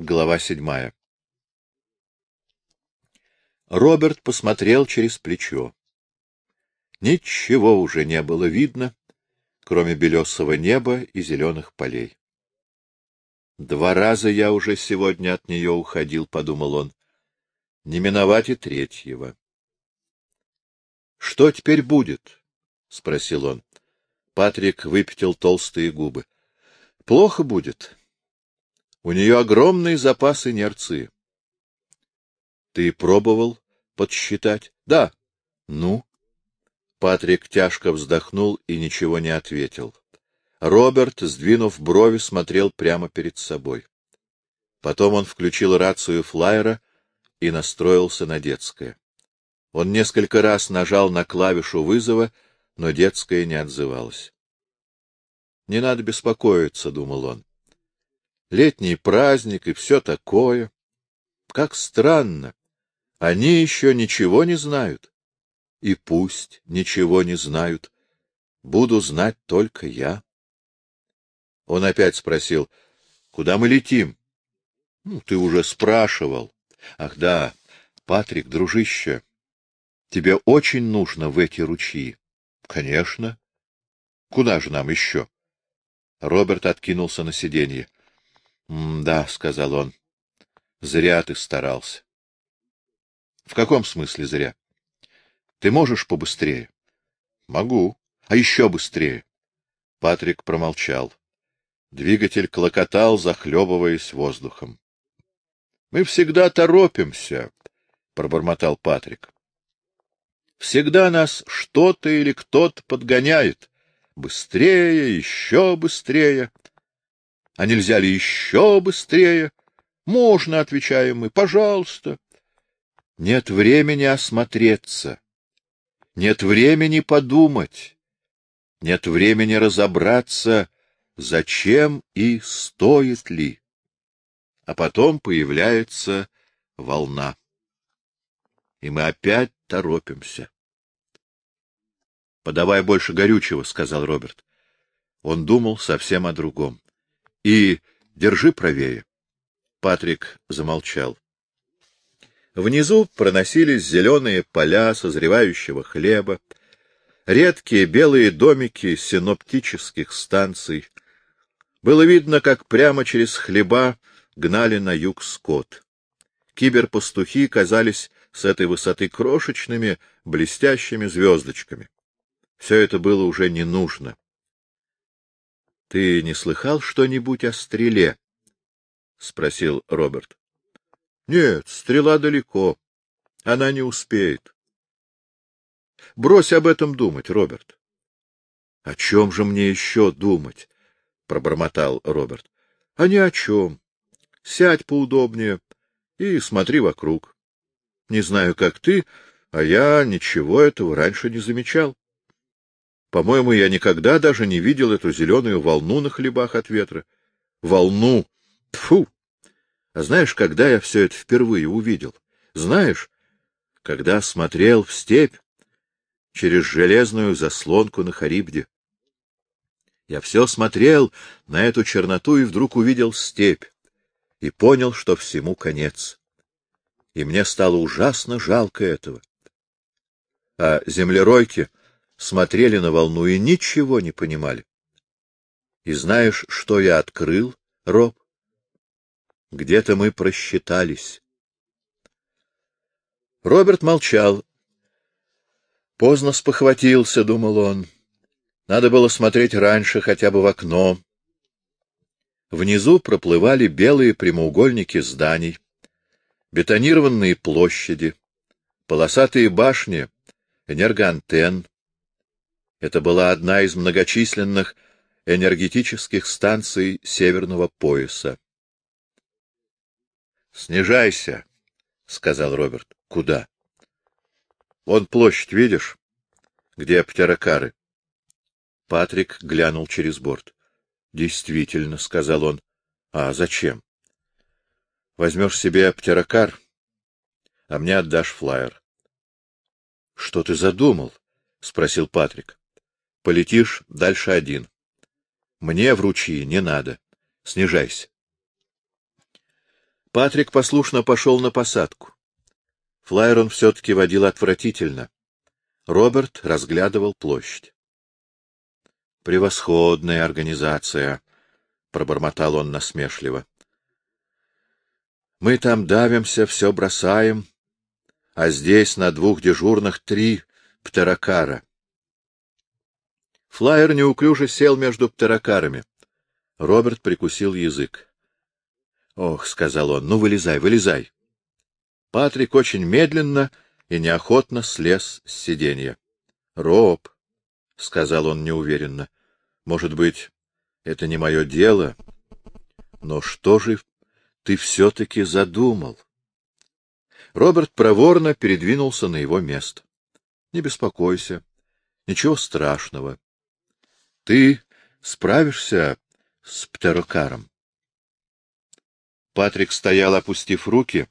Глава седьмая. Роберт посмотрел через плечо. Ничего уже не было видно, кроме белесого неба и зеленых полей. Два раза я уже сегодня от нее уходил, — подумал он. Не миновать и третьего. — Что теперь будет? — спросил он. Патрик выпятил толстые губы. — Плохо будет. У нее огромный запас инерции. — Ты пробовал подсчитать? — Да. — Ну? Патрик тяжко вздохнул и ничего не ответил. Роберт, сдвинув брови, смотрел прямо перед собой. Потом он включил рацию флайера и настроился на детское. Он несколько раз нажал на клавишу вызова, но детская не отзывалась. — Не надо беспокоиться, — думал он. — Летний праздник и все такое. Как странно. Они еще ничего не знают. И пусть ничего не знают. Буду знать только я. Он опять спросил, — Куда мы летим? — Ну, ты уже спрашивал. — Ах да, Патрик, дружище, тебе очень нужно в эти ручьи. — Конечно. Куда же нам еще? Роберт откинулся на сиденье. — Да, — сказал он, — зря ты старался. — В каком смысле зря? — Ты можешь побыстрее? — Могу. А еще быстрее. Патрик промолчал. Двигатель клокотал, захлебываясь воздухом. — Мы всегда торопимся, — пробормотал Патрик. — Всегда нас что-то или кто-то подгоняет. Быстрее, еще быстрее. А нельзя ли еще быстрее? Можно, — отвечаем мы, — пожалуйста. Нет времени осмотреться. Нет времени подумать. Нет времени разобраться, зачем и стоит ли. А потом появляется волна. И мы опять торопимся. — Подавай больше горючего, — сказал Роберт. Он думал совсем о другом. — И держи правее. Патрик замолчал. Внизу проносились зеленые поля созревающего хлеба, редкие белые домики синоптических станций, было видно, как прямо через хлеба гнали на юг скот. Киберпастухи казались с этой высоты крошечными, блестящими звездочками. Все это было уже не нужно. — Ты не слыхал что-нибудь о стреле? — спросил Роберт. — Нет, стрела далеко. Она не успеет. — Брось об этом думать, Роберт. — О чем же мне еще думать? пробормотал Роберт. — А ни о чем. Сядь поудобнее и смотри вокруг. Не знаю, как ты, а я ничего этого раньше не замечал. По-моему, я никогда даже не видел эту зеленую волну на хлебах от ветра. Волну! Тфу! А знаешь, когда я все это впервые увидел? Знаешь, когда смотрел в степь через железную заслонку на Харибде. Я все смотрел на эту черноту и вдруг увидел степь и понял, что всему конец. И мне стало ужасно жалко этого. А землеройки смотрели на волну и ничего не понимали. И знаешь, что я открыл, Роб? Где-то мы просчитались. Роберт молчал. Поздно спохватился, — думал он. Надо было смотреть раньше, хотя бы в окно. Внизу проплывали белые прямоугольники зданий, бетонированные площади, полосатые башни, энергоантенн. Это была одна из многочисленных энергетических станций Северного пояса. — Снижайся, — сказал Роберт. — Куда? — Вон площадь, видишь, где птерокары. Патрик глянул через борт. — Действительно, — сказал он. — А зачем? — Возьмешь себе птерокар, а мне отдашь флайер. — Что ты задумал? — спросил Патрик. — Полетишь дальше один. Мне в ручьи не надо. Снижайся. Патрик послушно пошел на посадку. Флайер он все-таки водил отвратительно. Роберт разглядывал площадь. «Превосходная организация», — пробормотал он насмешливо. «Мы там давимся, все бросаем, а здесь на двух дежурных три птерокара. Флайер неуклюже сел между птерокарами. Роберт прикусил язык. — Ох, — сказал он, — ну вылезай, вылезай. Патрик очень медленно и неохотно слез с сиденья. — Роб, — сказал он неуверенно, — может быть, это не мое дело, но что же ты все-таки задумал? Роберт проворно передвинулся на его место. — Не беспокойся. Ничего страшного. Ты справишься с птерокаром. Патрик стоял, опустив руки,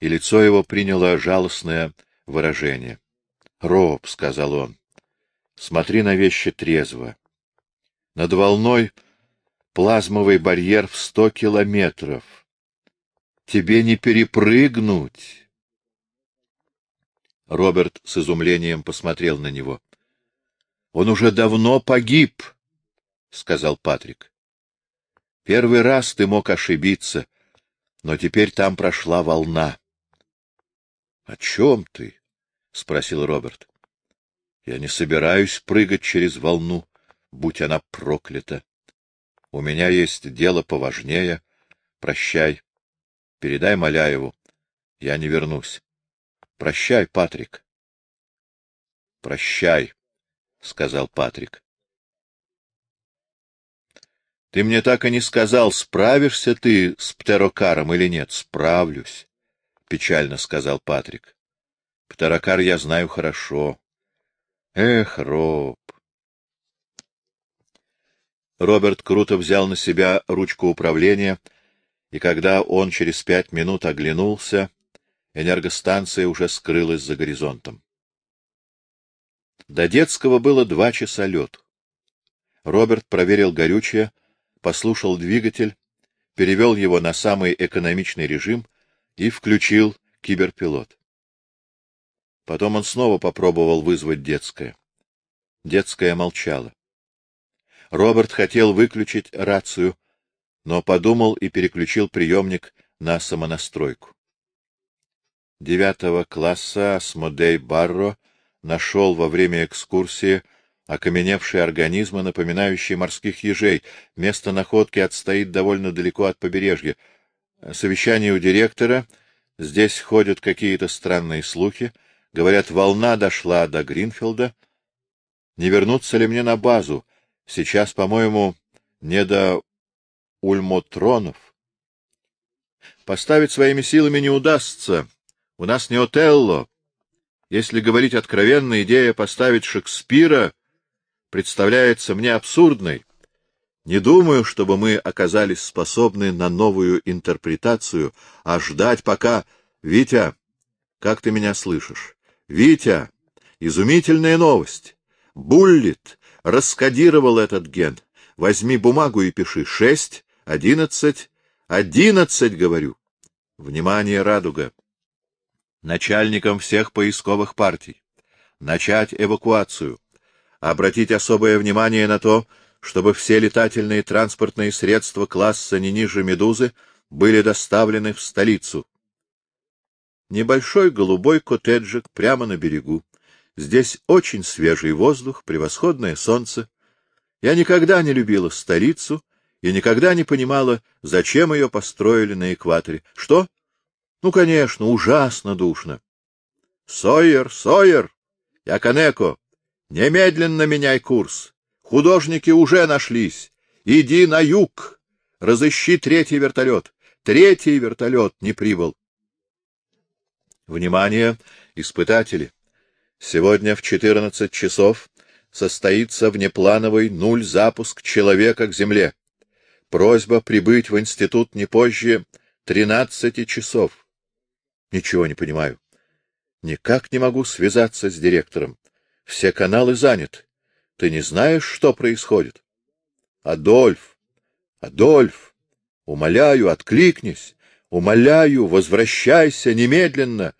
и лицо его приняло жалостное выражение. — Роб, — сказал он, — смотри на вещи трезво. Над волной плазмовый барьер в сто километров. Тебе не перепрыгнуть. Роберт с изумлением посмотрел на него. — Он уже давно погиб, — сказал Патрик. — Первый раз ты мог ошибиться, но теперь там прошла волна. — О чем ты? — спросил Роберт. — Я не собираюсь прыгать через волну, будь она проклята. У меня есть дело поважнее. Прощай. Передай Маляеву. Я не вернусь. Прощай, Патрик. — Прощай, — сказал Патрик. — Ты мне так и не сказал, справишься ты с Птерокаром или нет. — Справлюсь, — печально сказал Патрик. — Птерокар я знаю хорошо. Эх, Роб! Роберт круто взял на себя ручку управления, и когда он через пять минут оглянулся, энергостанция уже скрылась за горизонтом. До детского было два часа лет. Роберт проверил горючее, послушал двигатель, перевел его на самый экономичный режим и включил киберпилот. Потом он снова попробовал вызвать детское. Детская молчала. Роберт хотел выключить рацию, но подумал и переключил приемник на самонастройку девятого класса Асмодей Барро нашел во время экскурсии окаменевшие организмы, напоминающие морских ежей. Место находки отстоит довольно далеко от побережья. Совещание у директора. Здесь ходят какие-то странные слухи. Говорят, волна дошла до Гринфилда. Не вернуться ли мне на базу? Сейчас, по-моему, не до ульмотронов. Поставить своими силами не удастся. У нас не Отелло. Если говорить откровенно, идея поставить Шекспира представляется мне абсурдной. Не думаю, чтобы мы оказались способны на новую интерпретацию, а ждать пока... Витя, как ты меня слышишь? Витя, изумительная новость. Буллит раскодировал этот ген. Возьми бумагу и пиши. Шесть, одиннадцать, одиннадцать, говорю. Внимание, радуга начальникам всех поисковых партий, начать эвакуацию, обратить особое внимание на то, чтобы все летательные транспортные средства класса не ниже «Медузы» были доставлены в столицу. Небольшой голубой коттеджик прямо на берегу. Здесь очень свежий воздух, превосходное солнце. Я никогда не любила столицу и никогда не понимала, зачем ее построили на экваторе. Что? Ну, конечно, ужасно душно. Сойер, Сойер, Яконеко, немедленно меняй курс. Художники уже нашлись. Иди на юг. Разыщи третий вертолет. Третий вертолет не прибыл. Внимание, испытатели! Сегодня в 14 часов состоится внеплановый нуль запуск человека к Земле. Просьба прибыть в институт не позже 13 часов. Ничего не понимаю. Никак не могу связаться с директором. Все каналы заняты. Ты не знаешь, что происходит? Адольф! Адольф! Умоляю, откликнись! Умоляю, возвращайся немедленно.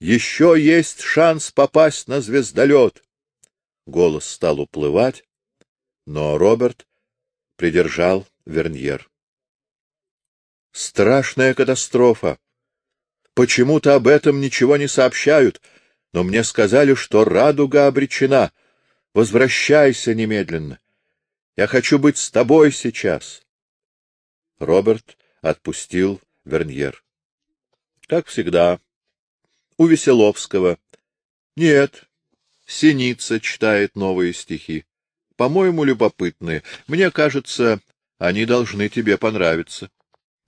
Еще есть шанс попасть на звездолет. Голос стал уплывать, но Роберт придержал Верньер. Страшная катастрофа. Почему-то об этом ничего не сообщают, но мне сказали, что радуга обречена. Возвращайся немедленно. Я хочу быть с тобой сейчас. Роберт отпустил Верньер. Как всегда. У Веселовского. Нет. Синица читает новые стихи. По-моему, любопытные. Мне кажется, они должны тебе понравиться.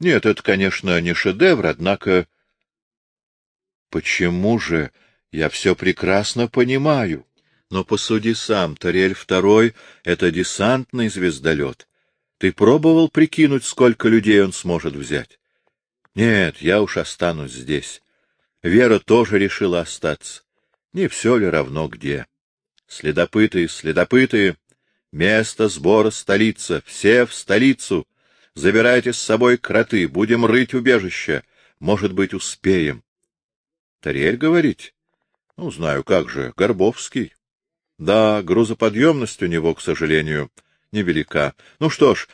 Нет, это, конечно, не шедевр, однако... Почему же? Я все прекрасно понимаю. Но посуди сам, Тарель второй — это десантный звездолет. Ты пробовал прикинуть, сколько людей он сможет взять? Нет, я уж останусь здесь. Вера тоже решила остаться. Не все ли равно где? Следопыты, следопыты, место сбора столица, все в столицу. Забирайте с собой кроты, будем рыть убежище. Может быть, успеем. Тарель, говорить? Ну, знаю, как же, Горбовский. Да, грузоподъемность у него, к сожалению, невелика. Ну что ж,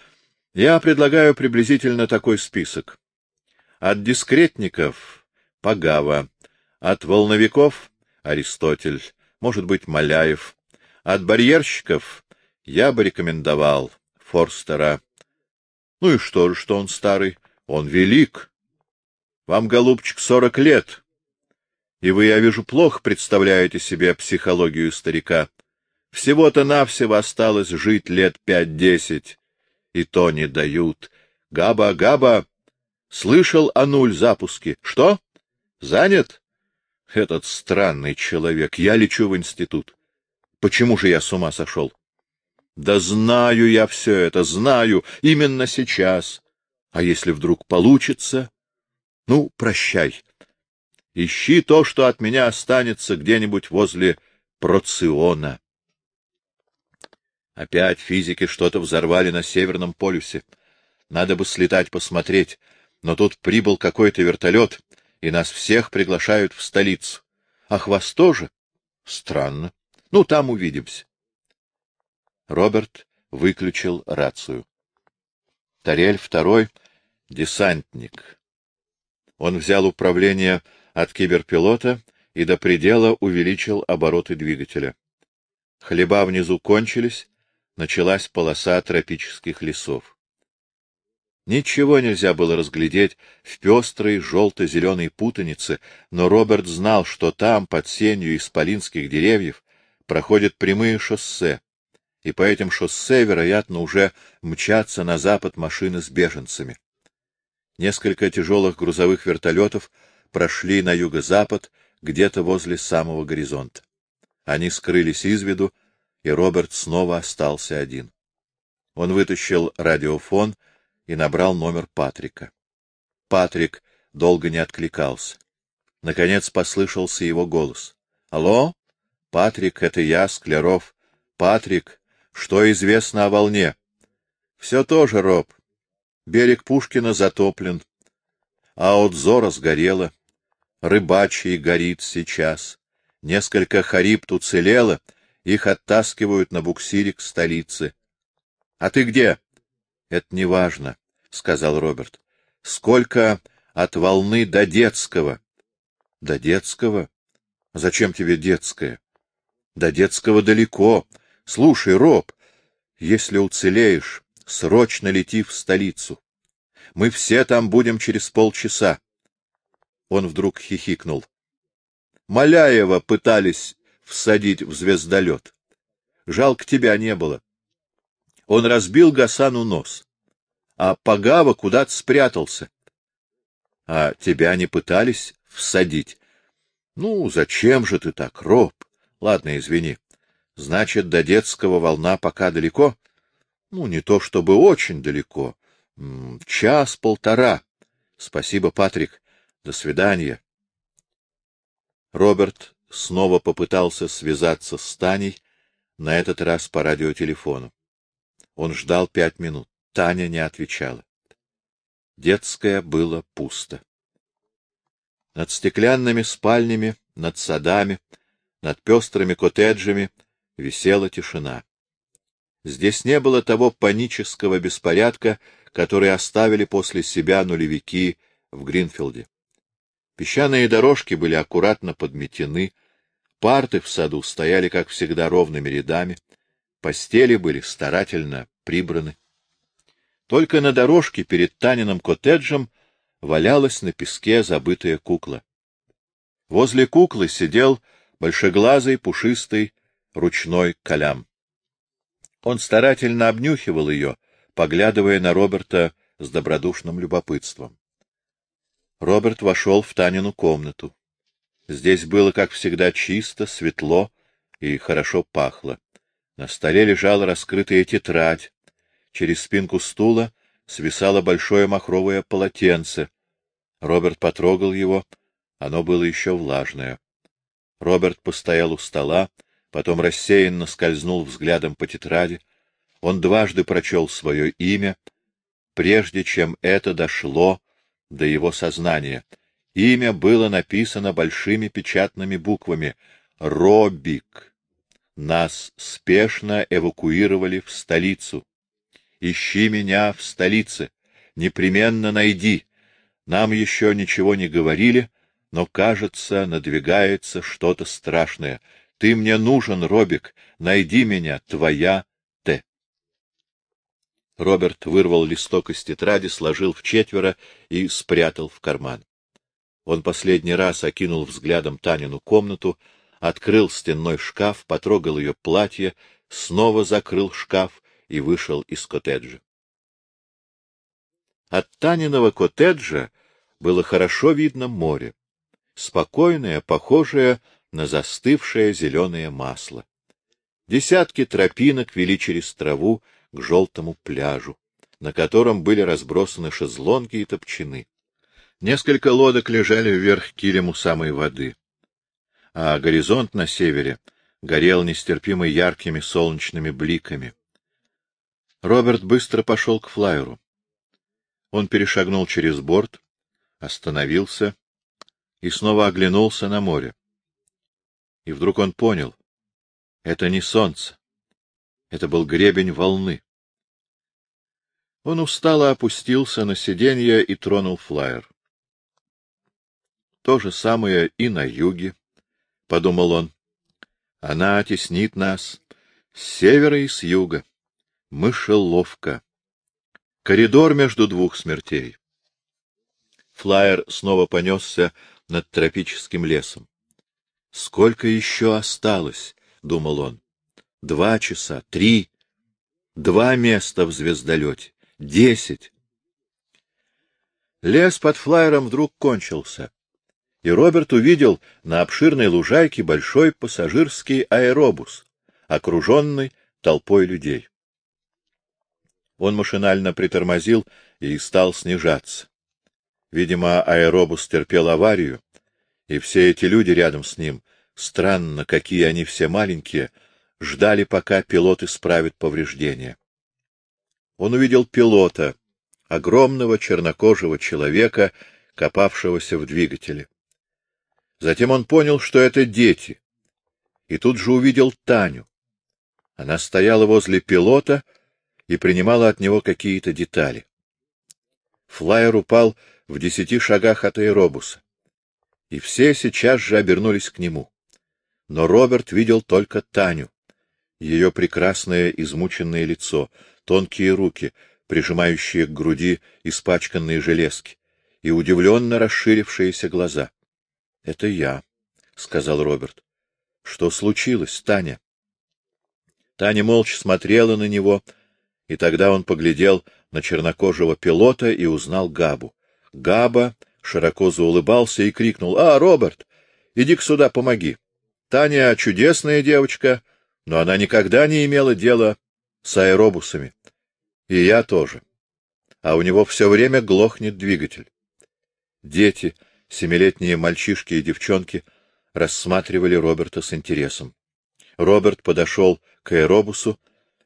я предлагаю приблизительно такой список. От дискретников — Пагава, от волновиков — Аристотель, может быть, Маляев, от барьерщиков я бы рекомендовал Форстера. Ну и что же, что он старый? Он велик. Вам, голубчик, сорок лет. И вы, я вижу, плохо представляете себе психологию старика. Всего-то навсего осталось жить лет пять-десять. И то не дают. Габа, Габа, Слышал о нуль запуске. Что? Занят? Этот странный человек. Я лечу в институт. Почему же я с ума сошел? Да знаю я все это, знаю. Именно сейчас. А если вдруг получится? Ну, прощай. Ищи то, что от меня останется где-нибудь возле Проциона. Опять физики что-то взорвали на Северном полюсе. Надо бы слетать посмотреть, но тут прибыл какой-то вертолет, и нас всех приглашают в столицу. Ах, вас тоже? Странно. Ну, там увидимся. Роберт выключил рацию. Тарель второй — десантник. Он взял управление от киберпилота и до предела увеличил обороты двигателя. Хлеба внизу кончились, началась полоса тропических лесов. Ничего нельзя было разглядеть в пестрой желто-зеленой путанице, но Роберт знал, что там, под сенью исполинских деревьев, проходят прямые шоссе, и по этим шоссе, вероятно, уже мчатся на запад машины с беженцами. Несколько тяжелых грузовых вертолетов прошли на юго-запад, где-то возле самого горизонта. Они скрылись из виду, и Роберт снова остался один. Он вытащил радиофон и набрал номер Патрика. Патрик долго не откликался. Наконец послышался его голос. — Алло? — Патрик, это я, Скляров. — Патрик, что известно о волне? — Все тоже, Роб. Берег Пушкина затоплен, а от Зора сгорело. Рыбачий горит сейчас. Несколько харибт уцелело, их оттаскивают на буксире к столице. — А ты где? — Это не важно, — сказал Роберт. — Сколько от волны до детского? — До детского? Зачем тебе детское? — До детского далеко. Слушай, Роб, если уцелеешь, срочно лети в столицу. Мы все там будем через полчаса. Он вдруг хихикнул. Маляева пытались всадить в звездолет. Жалко тебя не было. Он разбил Гасану нос, а Пагава куда-то спрятался. А тебя не пытались всадить? Ну, зачем же ты так, Роб? Ладно, извини. Значит, до детского волна пока далеко? Ну, не то чтобы очень далеко. Час-полтора. Спасибо, Патрик. До свидания. Роберт снова попытался связаться с Таней, на этот раз по радиотелефону. Он ждал пять минут. Таня не отвечала. Детское было пусто. Над стеклянными спальнями, над садами, над пестрыми коттеджами висела тишина. Здесь не было того панического беспорядка, который оставили после себя нулевики в Гринфилде. Песчаные дорожки были аккуратно подметены, парты в саду стояли, как всегда, ровными рядами, постели были старательно прибраны. Только на дорожке перед Таниным коттеджем валялась на песке забытая кукла. Возле куклы сидел большеглазый, пушистый, ручной колям. Он старательно обнюхивал ее, поглядывая на Роберта с добродушным любопытством. Роберт вошел в Танину комнату. Здесь было, как всегда, чисто, светло и хорошо пахло. На столе лежала раскрытая тетрадь. Через спинку стула свисало большое махровое полотенце. Роберт потрогал его. Оно было еще влажное. Роберт постоял у стола, потом рассеянно скользнул взглядом по тетради. Он дважды прочел свое имя, прежде чем это дошло до его сознания. Имя было написано большими печатными буквами «Робик». Нас спешно эвакуировали в столицу. Ищи меня в столице. Непременно найди. Нам еще ничего не говорили, но, кажется, надвигается что-то страшное. Ты мне нужен, Робик. Найди меня, твоя. Роберт вырвал листок из тетради, сложил в четверо и спрятал в карман. Он последний раз окинул взглядом Танину комнату, открыл стенной шкаф, потрогал ее платье, снова закрыл шкаф и вышел из коттеджа. От Таниного коттеджа было хорошо видно море, спокойное, похожее на застывшее зеленое масло. Десятки тропинок вели через траву к желтому пляжу, на котором были разбросаны шезлонги и топчаны. Несколько лодок лежали вверх килем у самой воды, а горизонт на севере горел нестерпимо яркими солнечными бликами. Роберт быстро пошел к флайеру. Он перешагнул через борт, остановился и снова оглянулся на море. И вдруг он понял — это не солнце, это был гребень волны. Он устало опустился на сиденье и тронул флайер. То же самое и на юге, — подумал он. Она теснит нас с севера и с юга. Мышеловка. Коридор между двух смертей. Флайер снова понесся над тропическим лесом. Сколько еще осталось, — думал он. Два часа, три, два места в звездолете, десять. Лес под флайером вдруг кончился, и Роберт увидел на обширной лужайке большой пассажирский аэробус, окруженный толпой людей. Он машинально притормозил и стал снижаться. Видимо, аэробус терпел аварию, и все эти люди рядом с ним, странно, какие они все маленькие, ждали, пока пилот исправит повреждения. Он увидел пилота, огромного чернокожего человека, копавшегося в двигателе. Затем он понял, что это дети, и тут же увидел Таню. Она стояла возле пилота и принимала от него какие-то детали. Флайер упал в десяти шагах от аэробуса, и все сейчас же обернулись к нему. Но Роберт видел только Таню, ее прекрасное измученное лицо, тонкие руки, прижимающие к груди испачканные железки, и удивленно расширившиеся глаза. — Это я, — сказал Роберт. — Что случилось, Таня? Таня молча смотрела на него, и тогда он поглядел на чернокожего пилота и узнал Габу. Габа широко заулыбался и крикнул. — А, Роберт, иди-ка сюда, помоги. Таня чудесная девочка, но она никогда не имела дела с аэробусами. И я тоже. А у него все время глохнет двигатель. Дети, семилетние мальчишки и девчонки, рассматривали Роберта с интересом. Роберт подошел к аэробусу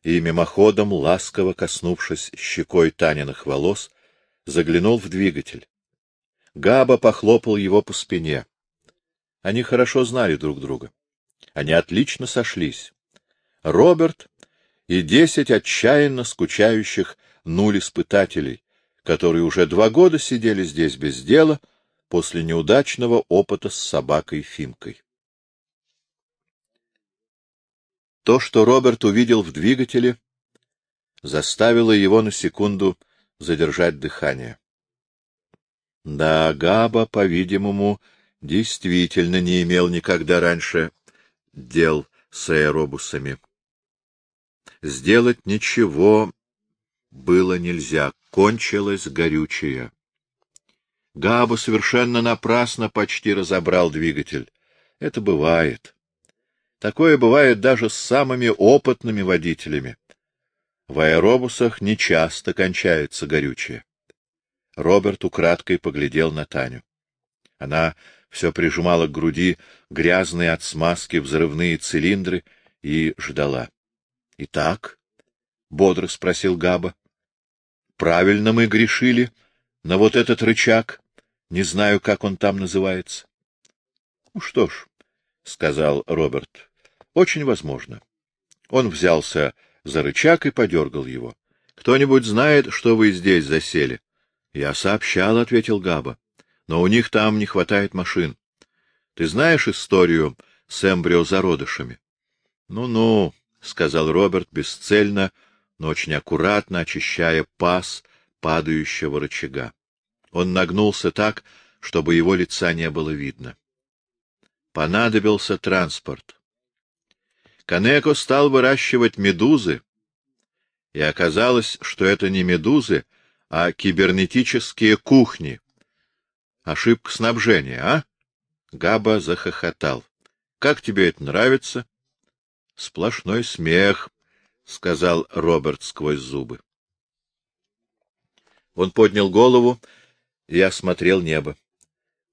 и, мимоходом, ласково коснувшись щекой Таниных волос, заглянул в двигатель. Габа похлопал его по спине. Они хорошо знали друг друга. Они отлично сошлись. Роберт и десять отчаянно скучающих нуль-испытателей, которые уже два года сидели здесь без дела после неудачного опыта с собакой Фимкой. То, что Роберт увидел в двигателе, заставило его на секунду задержать дыхание. Да, Габа, по-видимому, действительно не имел никогда раньше дел с аэробусами. Сделать ничего было нельзя, кончилось горючее. Габа совершенно напрасно почти разобрал двигатель. Это бывает. Такое бывает даже с самыми опытными водителями. В аэробусах нечасто кончается горючее. Роберт украдкой поглядел на Таню. Она все прижимала к груди грязные от смазки взрывные цилиндры и ждала. — Итак? — бодро спросил Габа. — Правильно мы грешили на вот этот рычаг. Не знаю, как он там называется. — Ну что ж, — сказал Роберт, — очень возможно. Он взялся за рычаг и подергал его. — Кто-нибудь знает, что вы здесь засели? — Я сообщал, — ответил Габа. — Но у них там не хватает машин. Ты знаешь историю с эмбриозародышами? Ну — Ну-ну, — сказал Роберт бесцельно, но очень аккуратно очищая паз падающего рычага. Он нагнулся так, чтобы его лица не было видно. Понадобился транспорт. Канеко стал выращивать медузы, и оказалось, что это не медузы, а кибернетические кухни. Ошибка снабжения, а? Габа захохотал. — Как тебе это нравится? — Сплошной смех, — сказал Роберт сквозь зубы. Он поднял голову и осмотрел небо.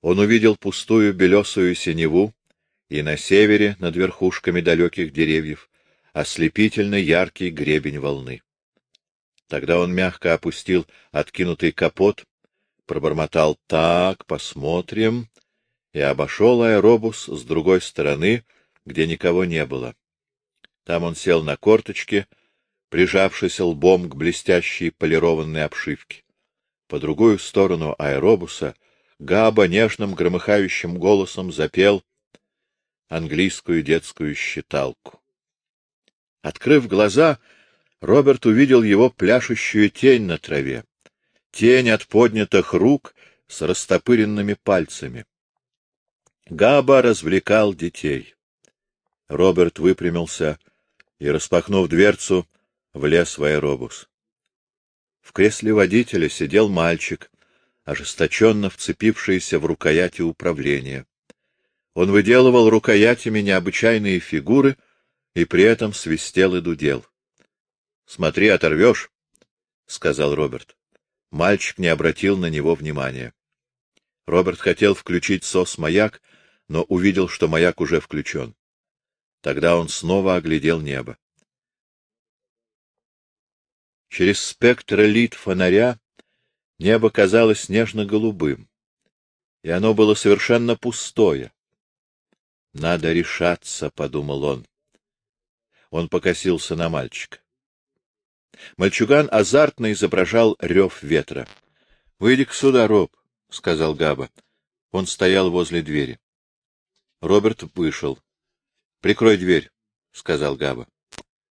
Он увидел пустую белесую синеву, и на севере, над верхушками далеких деревьев, ослепительно яркий гребень волны. Тогда он мягко опустил откинутый капот, пробормотал «Так, посмотрим», и обошел аэробус с другой стороны, где никого не было. Там он сел на корточки, прижавшись лбом к блестящей полированной обшивке. По другую сторону аэробуса Габа нежным громыхающим голосом запел английскую детскую считалку. Открыв глаза, Роберт увидел его пляшущую тень на траве, тень от поднятых рук с растопыренными пальцами. Габа развлекал детей. Роберт выпрямился и, распахнув дверцу, влез в аэробус. В кресле водителя сидел мальчик, ожесточенно вцепившийся в рукояти управления. Он выделывал рукоятями необычайные фигуры и при этом свистел и дудел. — Смотри, оторвешь, — сказал Роберт. Мальчик не обратил на него внимания. Роберт хотел включить сос-маяк, но увидел, что маяк уже включен. Тогда он снова оглядел небо. Через спектролит фонаря небо казалось нежно-голубым, и оно было совершенно пустое. Надо решаться, — подумал он. Он покосился на мальчика. Мальчуган азартно изображал рев ветра. — Выйди-ка сюда, Роб, — сказал Габа. Он стоял возле двери. Роберт вышел. — Прикрой дверь, — сказал Габа.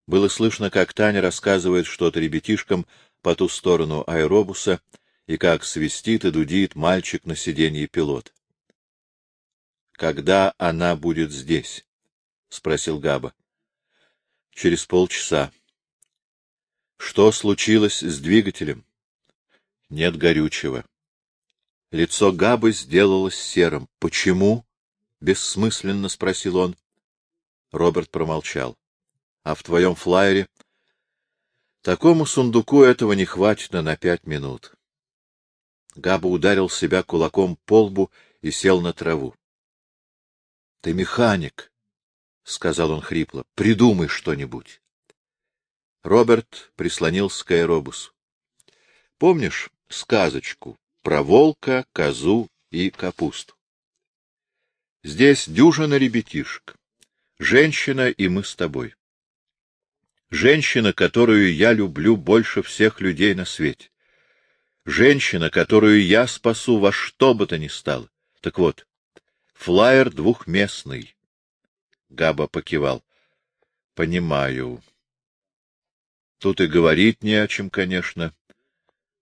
Было слышно, как Таня рассказывает что-то ребятишкам по ту сторону аэробуса и как свистит и дудит мальчик на сиденье пилот когда она будет здесь? — спросил Габа. — Через полчаса. — Что случилось с двигателем? — Нет горючего. Лицо Габы сделалось серым. — Почему? — бессмысленно спросил он. Роберт промолчал. — А в твоем флайере? — Такому сундуку этого не хватит на пять минут. Габа ударил себя кулаком по лбу и сел на траву. Ты механик, — сказал он хрипло. — Придумай что-нибудь. Роберт прислонился к аэробусу. — Помнишь, сказочку про волка, козу и капусту. Здесь дюжина ребятишек, женщина и мы с тобой. Женщина, которую я люблю больше всех людей на свете. Женщина, которую я спасу во что бы то ни стало. Так вот, флаер двухместный. Габа покивал. — Понимаю. Тут и говорить не о чем, конечно.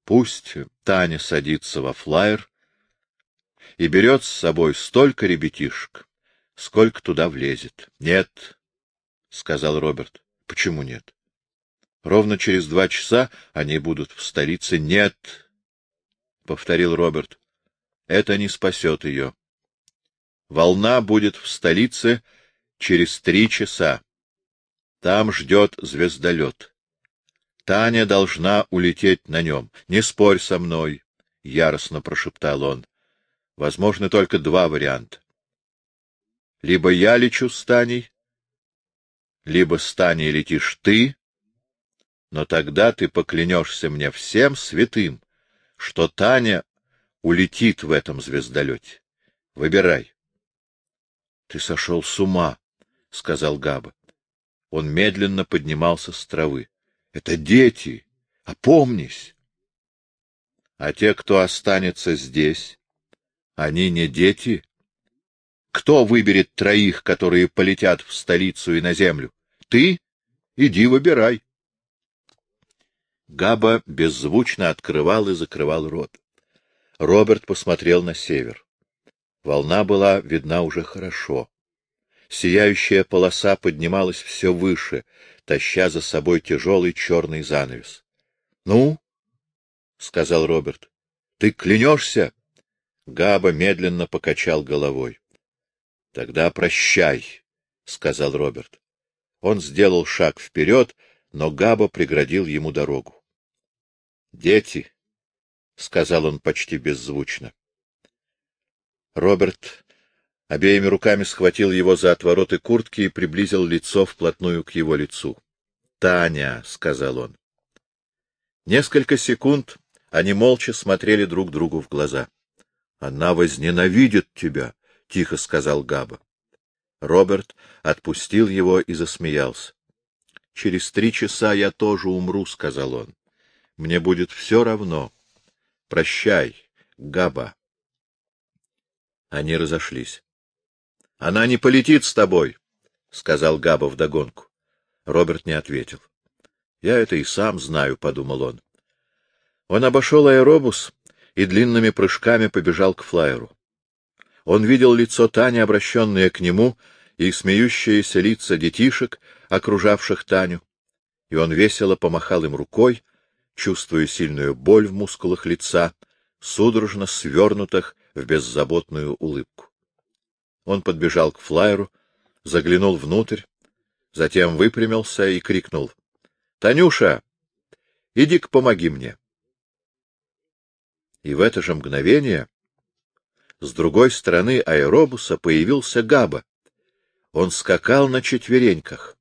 Пусть Таня садится во флайер и берет с собой столько ребятишек, сколько туда влезет. — Нет, — сказал Роберт. — Почему нет? Ровно через два часа они будут в столице. — Нет, — повторил Роберт. — Это не спасет ее. Волна будет в столице через три часа. Там ждет звездолет. Таня должна улететь на нем. Не спорь со мной, — яростно прошептал он. Возможны только два варианта. Либо я лечу с Таней, либо с Таней летишь ты, но тогда ты поклянешься мне всем святым, что Таня улетит в этом звездолете. Выбирай. — Ты сошел с ума, — сказал Габа. Он медленно поднимался с травы. Это дети. Опомнись. А те, кто останется здесь, они не дети. Кто выберет троих, которые полетят в столицу и на землю? Ты? Иди выбирай. Габа беззвучно открывал и закрывал рот. Роберт посмотрел на север. Волна была видна уже хорошо. Сияющая полоса поднималась все выше, таща за собой тяжелый черный занавес. — Ну? — сказал Роберт. — Ты клянешься? Габа медленно покачал головой. — Тогда прощай, — сказал Роберт. Он сделал шаг вперед, но Габа преградил ему дорогу. — Дети, — сказал он почти беззвучно. Роберт обеими руками схватил его за отвороты куртки и приблизил лицо вплотную к его лицу. — Таня, — сказал он. Несколько секунд они молча смотрели друг другу в глаза. — Она возненавидит тебя, — тихо сказал Габа. Роберт отпустил его и засмеялся. — Через три часа я тоже умру, — сказал он. — Мне будет все равно. Прощай, Габа. Они разошлись. — Она не полетит с тобой, — сказал Габа вдогонку. Роберт не ответил. — Я это и сам знаю, — подумал он. Он обошел аэробус и длинными прыжками побежал к флайеру. Он видел лицо Тани, обращенное к нему, и смеющиеся лица детишек, окружавших Таню, и он весело помахал им рукой, чувствуя сильную боль в мускулах лица, судорожно свернутых в беззаботную улыбку. Он подбежал к флайеру, заглянул внутрь, затем выпрямился и крикнул. — Танюша, иди-ка помоги мне. И в это же мгновение с другой стороны аэробуса появился Габа. Он скакал на четвереньках.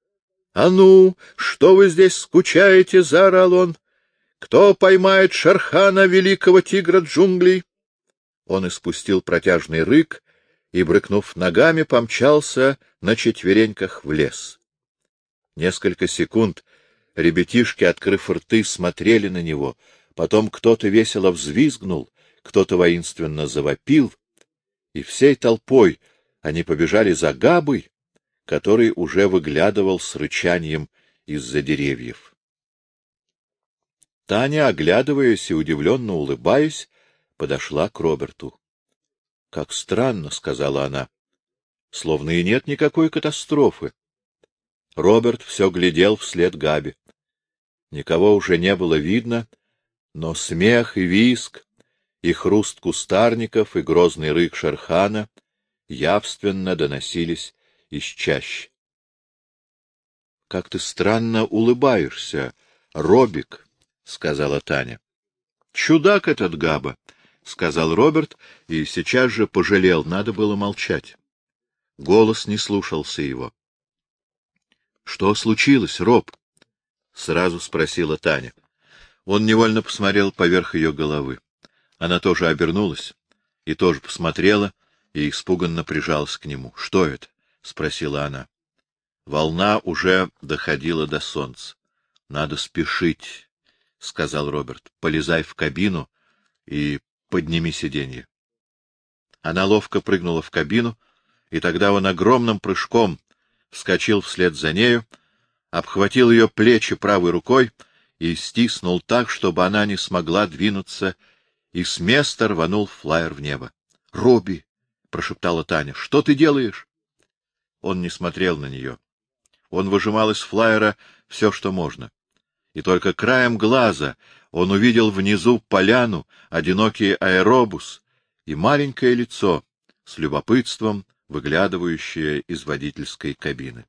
— А ну, что вы здесь скучаете? — заорал он. — Кто поймает Шархана, великого тигра джунглей? Он испустил протяжный рык и, брыкнув ногами, помчался на четвереньках в лес. Несколько секунд ребятишки, открыв рты, смотрели на него, потом кто-то весело взвизгнул, кто-то воинственно завопил, и всей толпой они побежали за Габой, который уже выглядывал с рычанием из-за деревьев. Таня, оглядываясь и удивленно улыбаясь, подошла к Роберту. Как странно, — сказала она. Словно и нет никакой катастрофы. Роберт все глядел вслед Габи. Никого уже не было видно, но смех и виск, и хруст кустарников, и грозный рык Шерхана явственно доносились из чащи. — Как ты странно улыбаешься, Робик, — сказала Таня. — Чудак этот Габа, — сказал Роберт, и сейчас же пожалел, надо было молчать. Голос не слушался его. — Что случилось, Роб? — сразу спросила Таня. Он невольно посмотрел поверх ее головы. Она тоже обернулась и тоже посмотрела и испуганно прижалась к нему. — Что это? — спросила она. Волна уже доходила до солнца. — Надо спешить, — сказал Роберт. — Полезай в кабину и подними сиденье. Она ловко прыгнула в кабину, и тогда он огромным прыжком вскочил вслед за нею, обхватил ее плечи правой рукой и стиснул так, чтобы она не смогла двинуться, и с места рванул флайер в небо. — Робби! — прошептала Таня. — Что ты делаешь? Он не смотрел на нее. Он выжимал из флайера все, что можно. И только краем глаза он увидел внизу поляну, одинокий аэробус и маленькое лицо с любопытством, выглядывающее из водительской кабины.